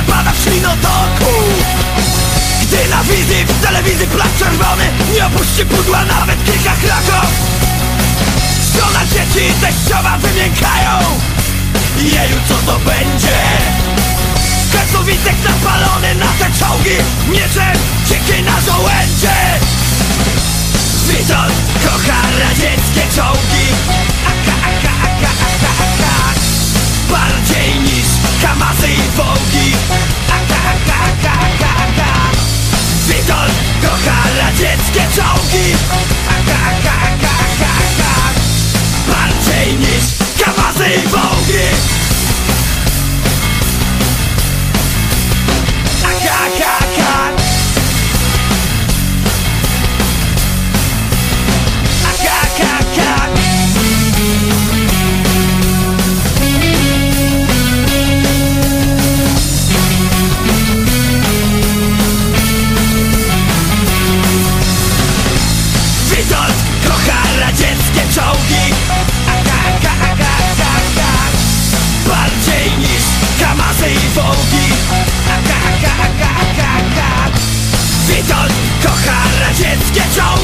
gorączce pada w ślinotoku Gdy na wizji w telewizji plac czerwony Nie opuści pudła nawet kilka kroków. Żona, dzieci i teściowa wymiękają. Jeju, co to będzie? Kasowitek napalony na te czołgi Mieczem dzikie na żołędzie. Witold kocha radzieckie czołgi kamazy i wołgi. Aka, aka, aka, aka, aka Witold kocha radzieckie czołgi. Aka, aka, aka, aka, aka Bardziej niż kamazy i wołgi radzieckie czołgi. Aka, aka, aka, aka, aka Bardziej niż kamazy i wołgi. Aka, aka, aka, aka, aka Witold kocha radzieckie czołgi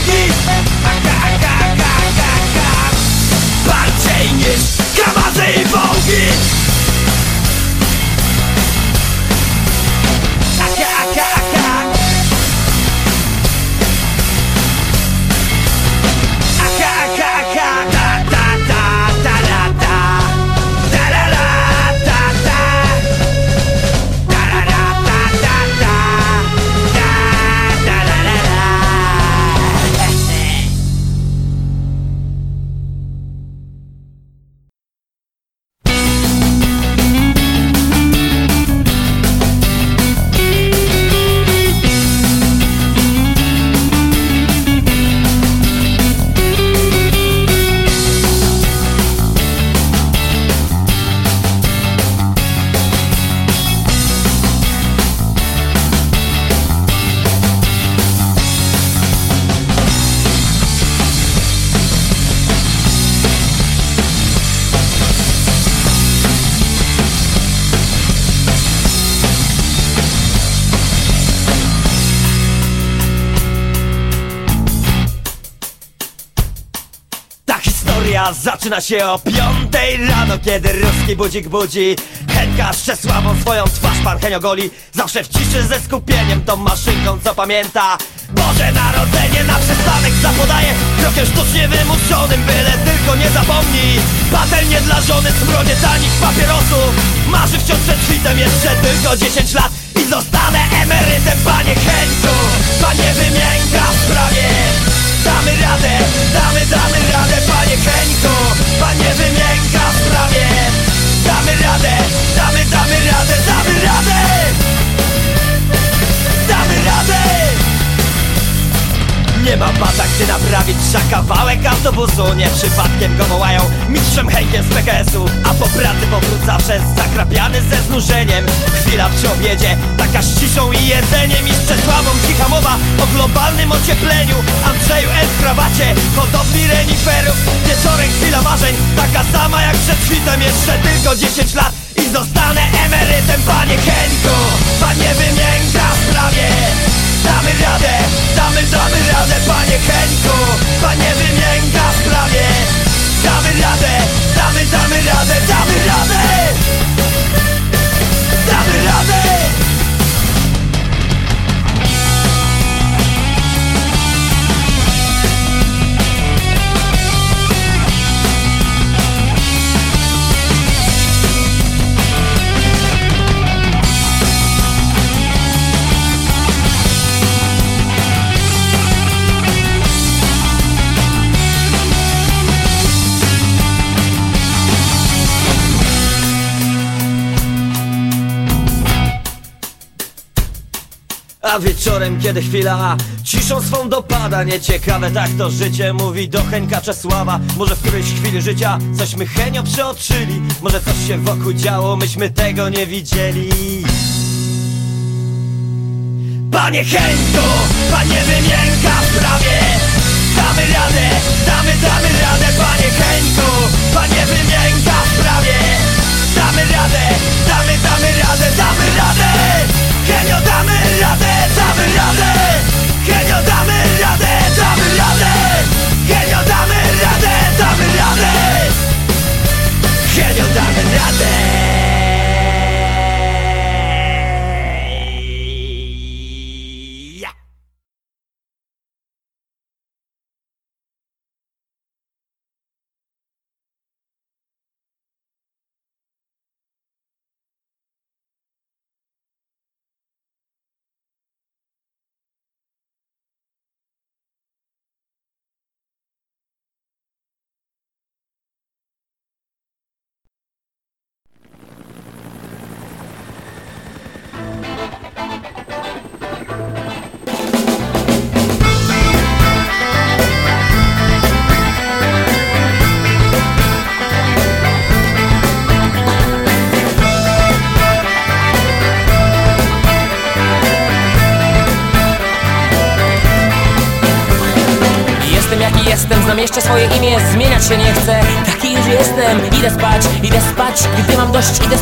zaczyna się o piątej rano, kiedy ruski budzik budzi Henka z swoją twarz parchenio goli. Zawsze w ciszy ze skupieniem tą maszynką co pamięta. Boże Narodzenie na przystanek zapodaje. Krokiem sztucznie wymuszonym, byle tylko nie zapomnij Patelnie dla żony, smrodzie tanich papierosów Marzy wciąż przed świtem jeszcze tylko 10 lat. I zostanę emerytem, panie Henku Panie wymięka w sprawie Damy radę, damy, damy radę, panie Henku Panie wymięka w sprawie. Damy radę, damy, damy radę, damy radę nie ma bata, gdy naprawić trzeba kawałek autobusu. Nie przypadkiem go wołają mistrzem Henkiem z PKS-u A po pracy powrót zawsze zakrapiany ze znużeniem. Chwila przy obiedzie, taka z ciszą i jedzeniem. I z Czesławą cicha mowa o globalnym ociepleniu. Andrzeju S. krawacie, hodowli reniferów. Wieczorem chwila marzeń, taka sama jak przed świtem. Jeszcze tylko 10 lat i zostanę emerytem. Panie Henku, panie wymięka w sprawie Damy radę, damy, damy radę, panie Henku. Panie wymięka w sprawie. Damy radę, damy, damy radę, damy radę Wieczorem, kiedy chwila ciszą swą dopada. Nieciekawe tak to życie mówi do Henka Czesława. Może w którejś chwili życia cośmy Henio przeoczyli. Może coś się wokół działo, myśmy tego nie widzieli. Panie Henku, panie wymienka w Damy radę, damy, damy radę. Panie Henku, panie wymienka w Damy radę, damy, damy radę, damy radę Henio damy radę, damy radę Henio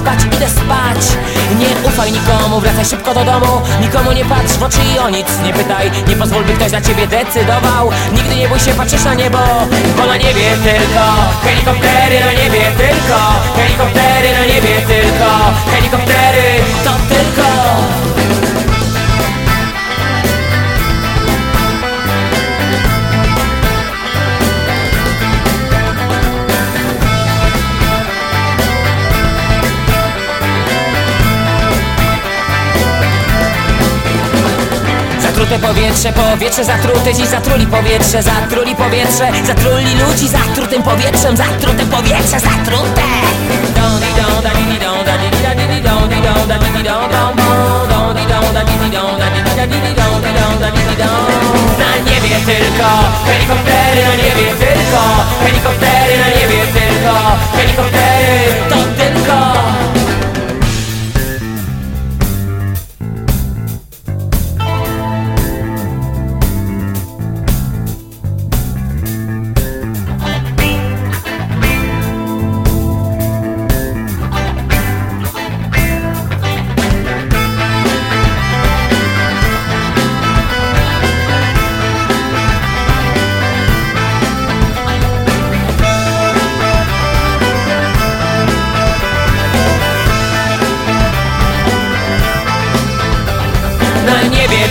spać, idę spać. Nie ufaj nikomu, wracaj szybko do domu. Nikomu nie patrz w oczy i o nic nie pytaj. Nie pozwól, by ktoś za ciebie decydował. Nigdy nie bój się, patrzysz na niebo Bo na niebie tylko Helikoptery na niebie tylko Helikoptery na niebie tylko Helikoptery. To tylko powietrze, powietrze Dziś zatruli powietrze, zatruli powietrze Zatruli ludzi zatrutym powietrzem Zatrute powietrze, zatrute. Na niebie tylko helikoptery, na niebie tylko Helikoptery, na niebie tylko Helikoptery, to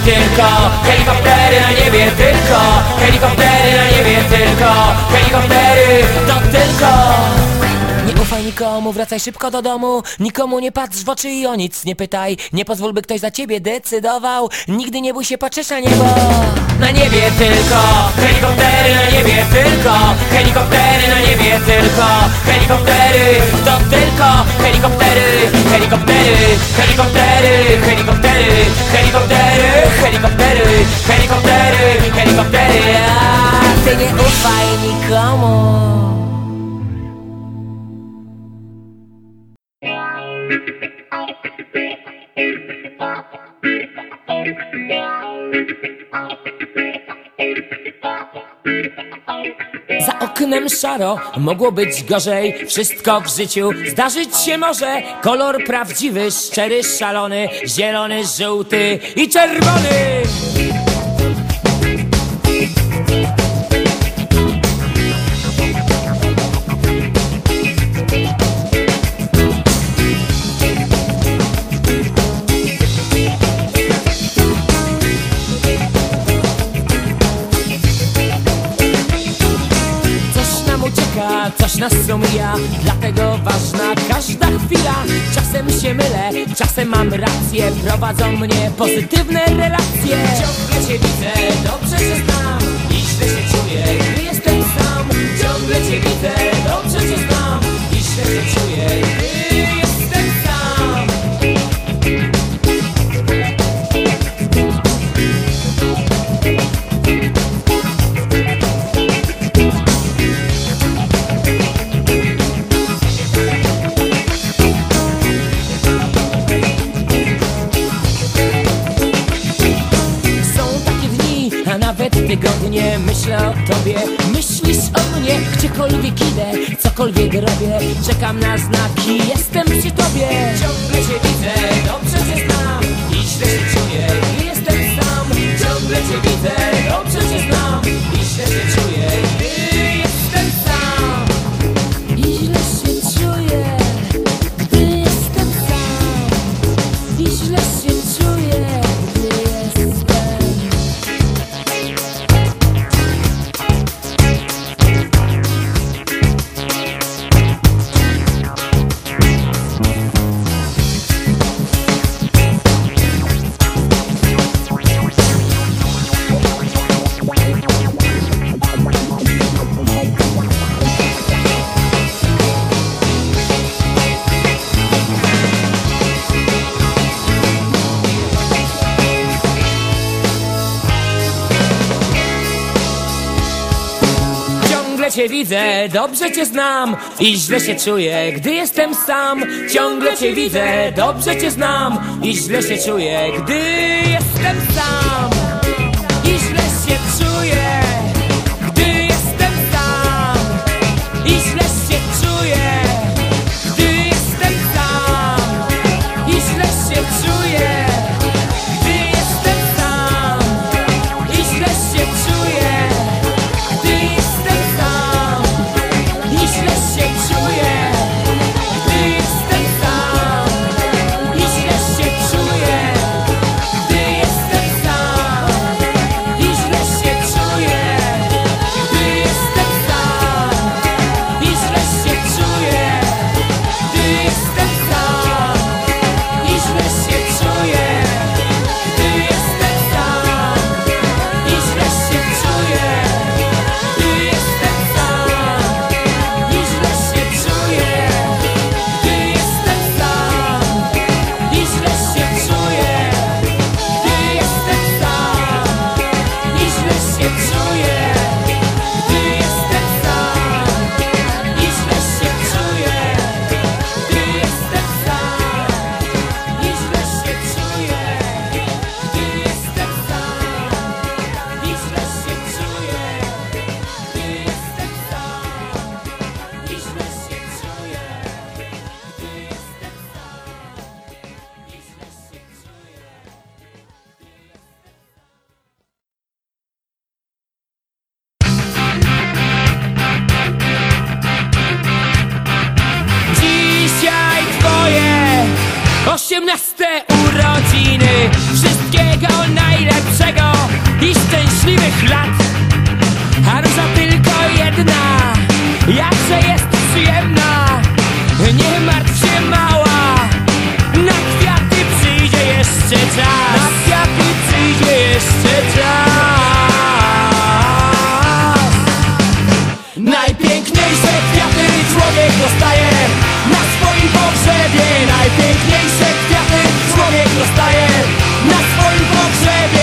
tylko Helikoptery na niebie tylko. Helikoptery na niebie tylko. Helikoptery nikomu, wracaj szybko do domu. Nikomu nie patrz w oczy i o nic nie pytaj. Nie pozwól, by ktoś za ciebie decydował. Nigdy nie bój się, patrzysz na niebo. Na niebie tylko Helikoptery na niebie tylko Helikoptery na niebie tylko Helikoptery to tylko Helikoptery, helikoptery Helikoptery, helikoptery Helikoptery, helikoptery Helikoptery, helikoptery A ty nie ufaj nikomu Za oknem szaro, mogło być gorzej. Wszystko w życiu zdarzyć się może. Kolor prawdziwy, szczery, szalony Zielony, żółty i czerwony nas Dlatego ważna każda chwila. Czasem się mylę, czasem mam rację Prowadzą mnie pozytywne relacje. Ciągle cię widzę, dobrze cię znam I źle się czuję, gdy jestem sam. Ciągle cię widzę, dobrze cię znam I źle się czuję, gdy myślę o tobie. Myślisz o mnie, gdziekolwiek idę Cokolwiek robię, czekam na znaki Jestem przy tobie. Ciągle cię widzę, dobrze cię znam I źle się czuję, nie jestem sam Ciągle cię widzę, dobrze cię znam I źle się czuję cię widzę, dobrze cię znam I źle się czuję, gdy jestem sam Ciągle cię widzę, dobrze cię znam I źle się czuję, gdy jestem sam. sueño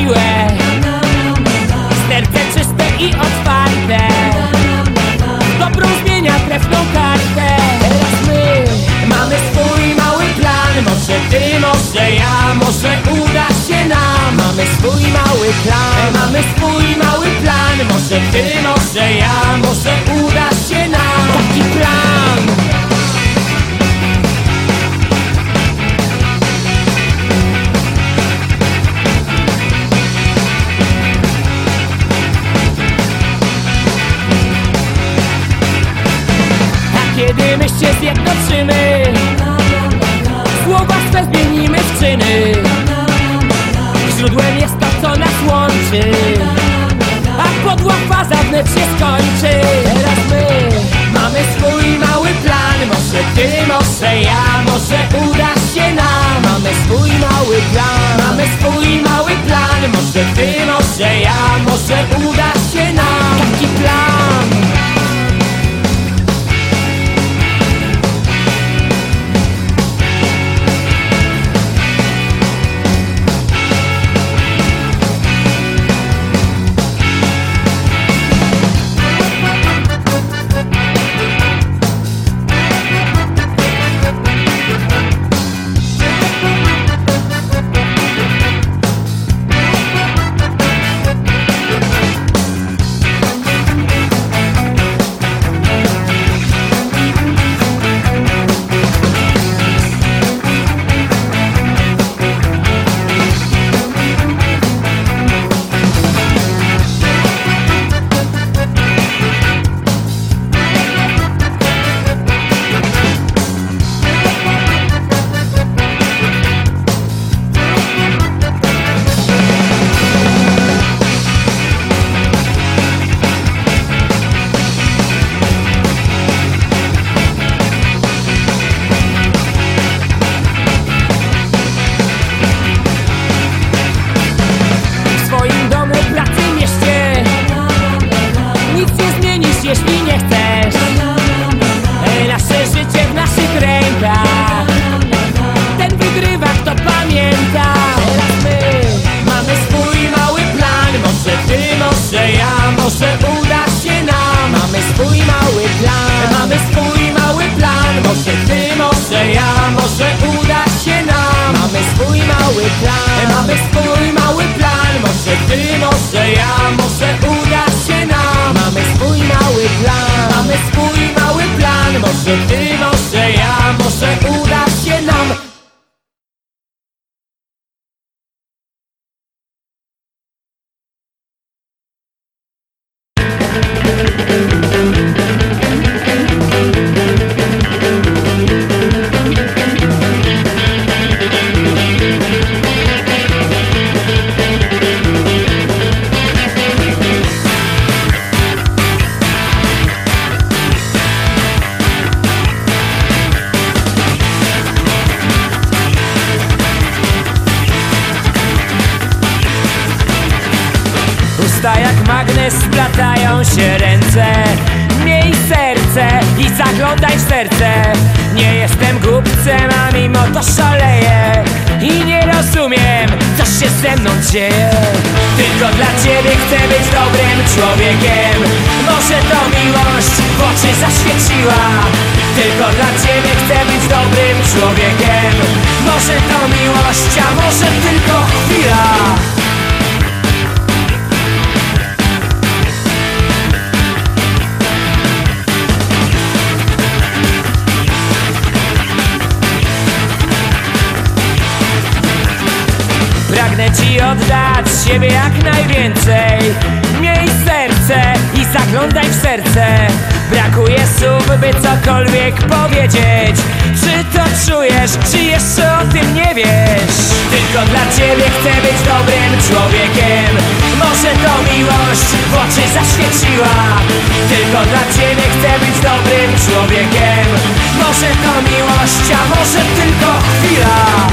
siłę. Serce czyste i otwarte. Dobrą zmienia trefną kartę. Teraz my mamy swój mały plan. Może ty, może ja, może uda się nam. Mamy swój mały plan. Mamy swój mały plan. Może ty, może ja, może uda się nam. Taki plan my się zjednoczymy Słowa swe zmienimy w czyny. Źródłem jest to, co nas łączy. A podła faza wnet się skończy. Teraz my mamy swój mały plan. Może ty, może ja, może uda się nam. Mamy swój mały plan. Mamy swój mały plan. Może ty, może ja, może uda się nam. Taki plan mały plan. Mamy swój mały plan. Może ty, może ja, może uda się nam. Mamy swój mały plan. Mamy swój mały plan. Może ty, Może to miłość, a może tylko chwila? Pragnę ci oddać siebie jak najwięcej. Miej serce i zaglądaj w serce. Brakuje słów, by cokolwiek powiedzieć Czy to czujesz, czy jeszcze o tym nie wiesz? Tylko dla ciebie chcę być dobrym człowiekiem. Może to miłość w oczy zaświeciła. Tylko dla ciebie chcę być dobrym człowiekiem. Może to miłość, a może tylko chwila.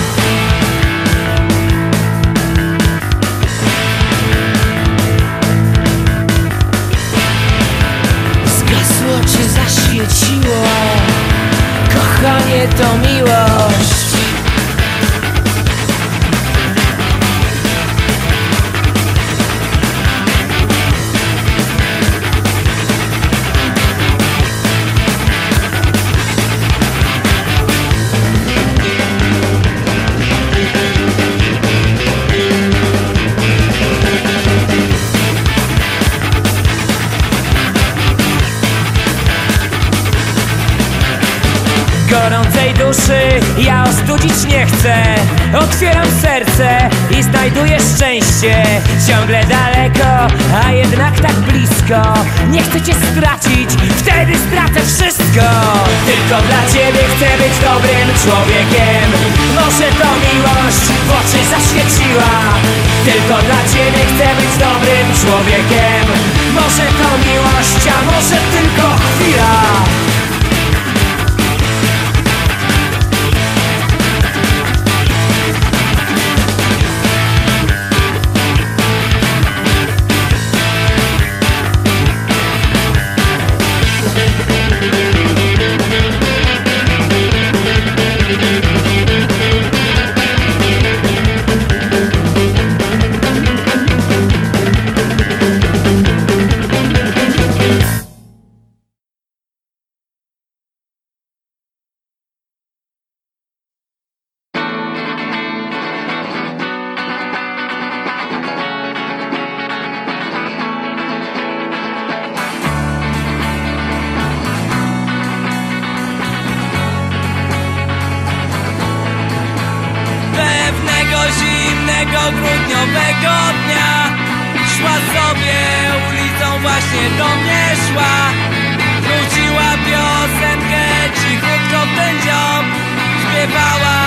Zgasło czy zaświeciło Kochanie to miłość duszy ja ostudzić nie chcę. Otwieram serce i znajduję szczęście. Ciągle daleko, a jednak tak blisko. Nie chcę cię stracić, wtedy stracę wszystko. Tylko dla ciebie chcę być dobrym człowiekiem. Może to miłość w oczy zaświeciła. Tylko dla ciebie chcę być dobrym człowiekiem. Może to miłość, a może tylko chwila grudniowego dnia. Szła sobie ulicą, właśnie do mnie szła. Wróciła piosenkę cichutko ten dziób Śpiewała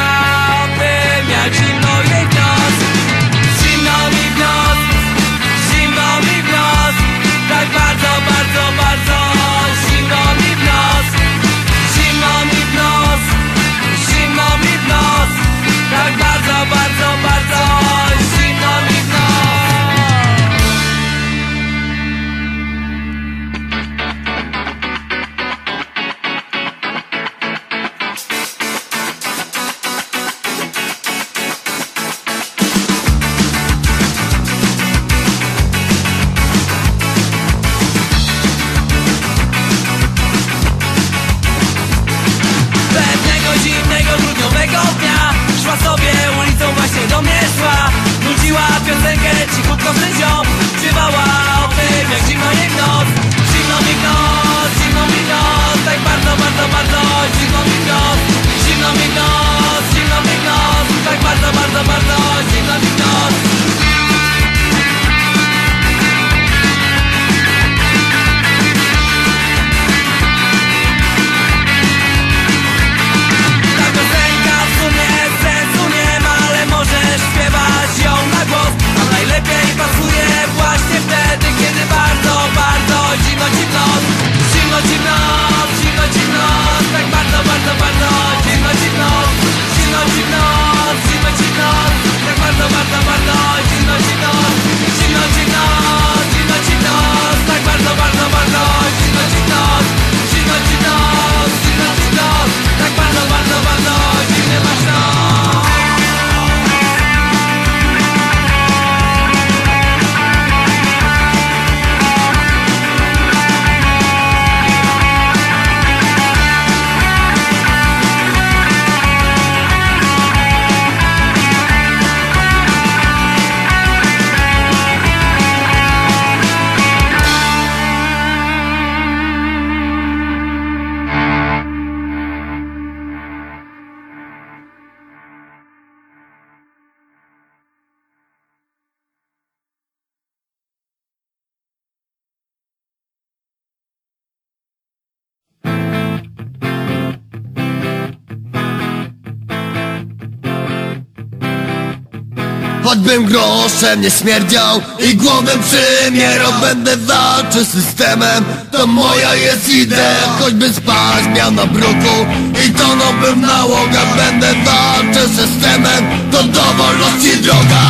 o tym jak zimno Choćbym groszem nie śmierdział i głowę przymierał Będę walczył z systemem, to moja jest idea Choćby spać miał na bruku i tonąłbym w nałogach Będę walczył z systemem, to do wolności droga.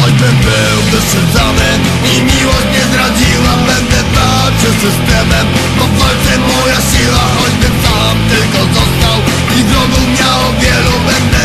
Choćbym był wyszydzany i miłość nie walczył z systemem, bo w walce moja siła Choćbym sam tylko został. I wrogów miał wielu Będę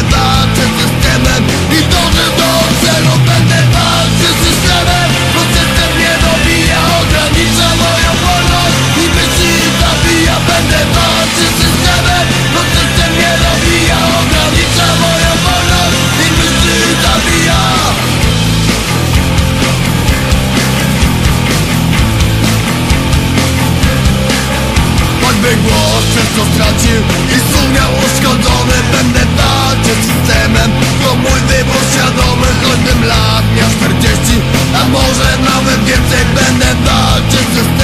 często stracił i sumiał uszkodzony. Będę walczył z systemem, to mój wybór świadomy. Choćbym lat miał 40, a może nawet więcej Będę walczył z systemem,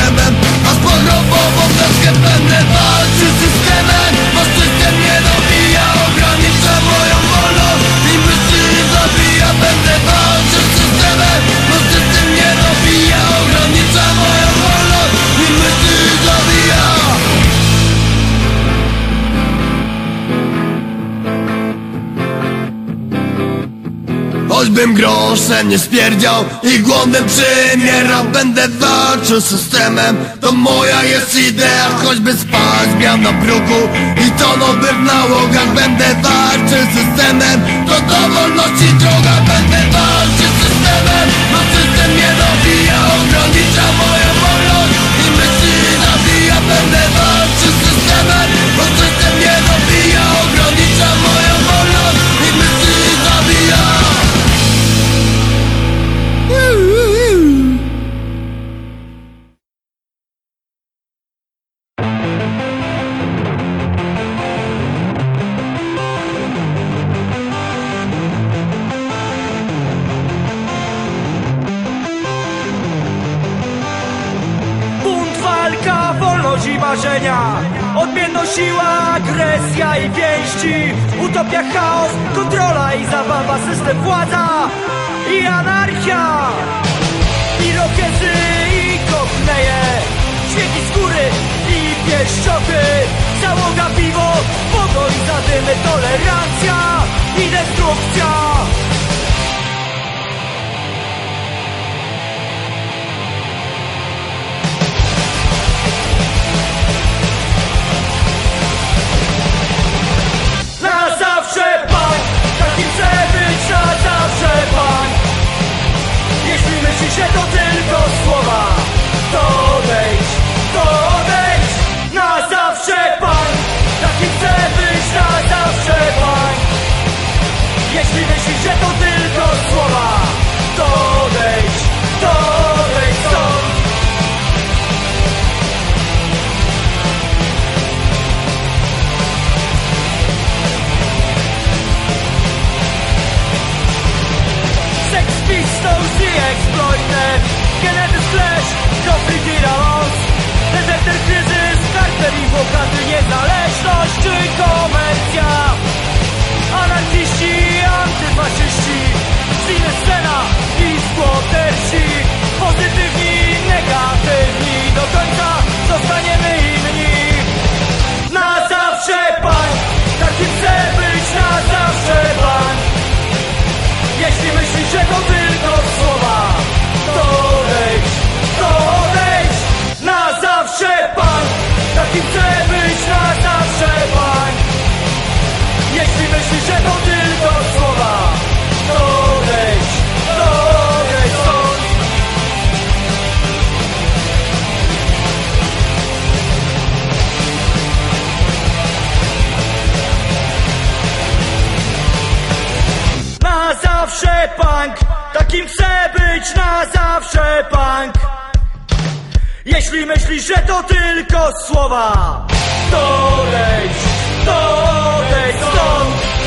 Groszem nie spierdział i głodem przymierał. Będę walczył z systemem, to moja jest idea Choćby spać miał na bruku. I tonąłbym w nałogach Będę walczył z systemem, to do wolności droga Będę walczył z systemem, bo system mnie dobija Ogranicza moją wolność. I myśli zabija Będę walczył Utopia, chaos, kontrola i zabawa System, władza i anarchia. Irokezy i kokneje Świeki skóry i pieszczoty Załoga piwo, pokój, zadymy, tolerancja i destrukcja Jeśli że to tylko słowa. To odejdź, to odejdź Na zawsze pan, taki chcę być na zawsze pan. Jeśli myślisz, że to tylko słowa. To odejdź, to odejdź stąd. Sex Pistols i Carter i Włochaty Niezależność czy komercja. Anarchiści, antyfaszyści Cine Jeśli myślisz, że to tylko słowa To odejdź, to odejdź stąd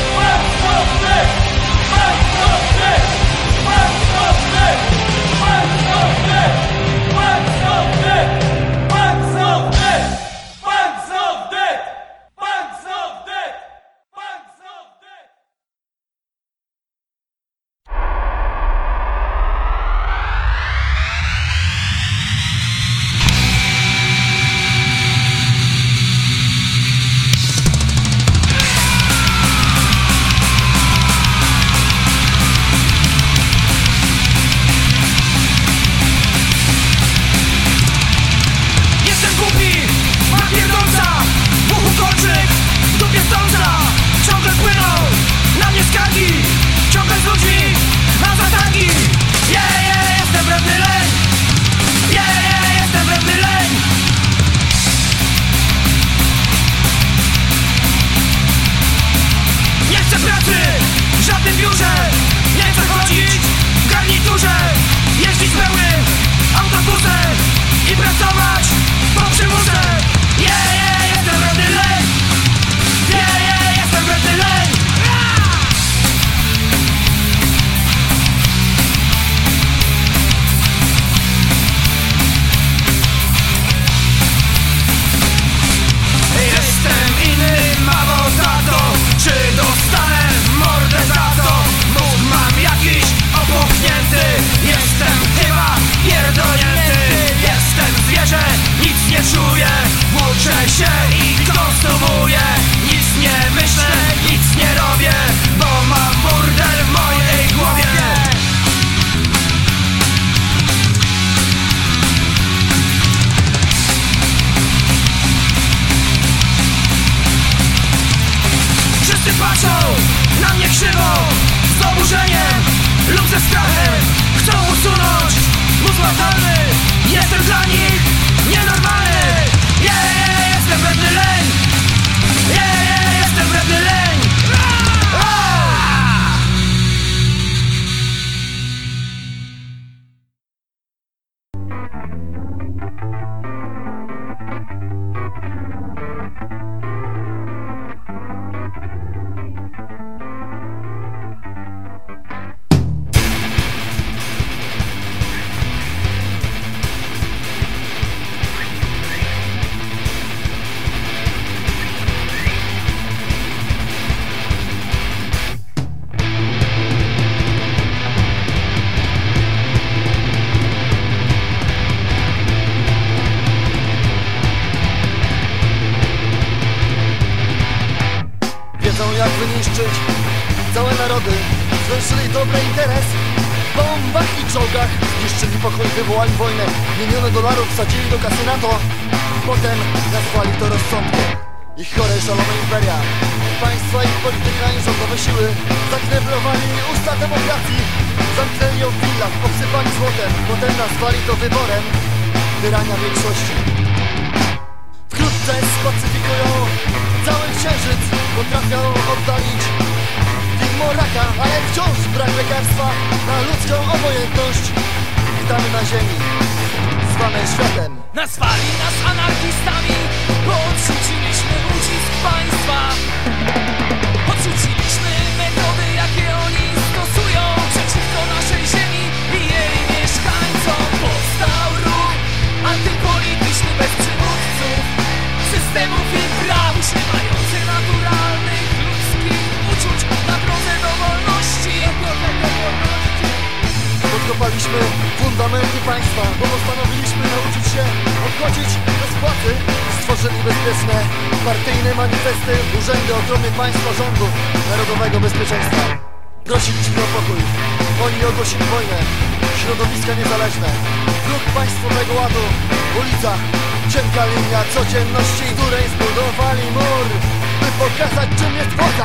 strachem chcą usunąć. Mózg Jestem dla nich do kasy NATO Potem nazwali to rozsądkiem. Ich chore, szalone imperia. Państwa i polityka i rządowe siły Zakneblowali usta demokracji. Zamknęli ją w willach, obsypali złotem. Potem nazwali to wyborem Wyrania większości. Wkrótce spacyfikują cały księżyc Potrafią oddalić widmo raka Ale wciąż brak lekarstwa na ludzką obojętność Witamy na ziemi, zwane światem Nazwali nas anarchistami, bo odrzuciliśmy ucisk państwa. Odrzuciliśmy Podkopaliśmy fundamenty państwa Bo postanowiliśmy nauczyć się odchodzić bez płacy Stworzyli bezpieczne partyjne manifesty Urzędy ochrony państwa rządu Narodowego Bezpieczeństwa. Prosiliśmy o pokój. Oni ogłosili wojnę. Środowiska niezależne. Ruch państwowego ładu. Ulica. Cienka linia codzienności Której zbudowali mur By pokazać czym jest woda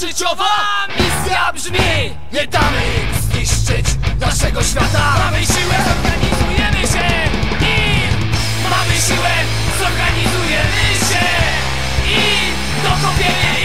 życiowa misja brzmi Nie damy zniszczyć naszego świata. Mamy siłę, zorganizujemy się I mamy siłę, zorganizujemy się I dokopiemy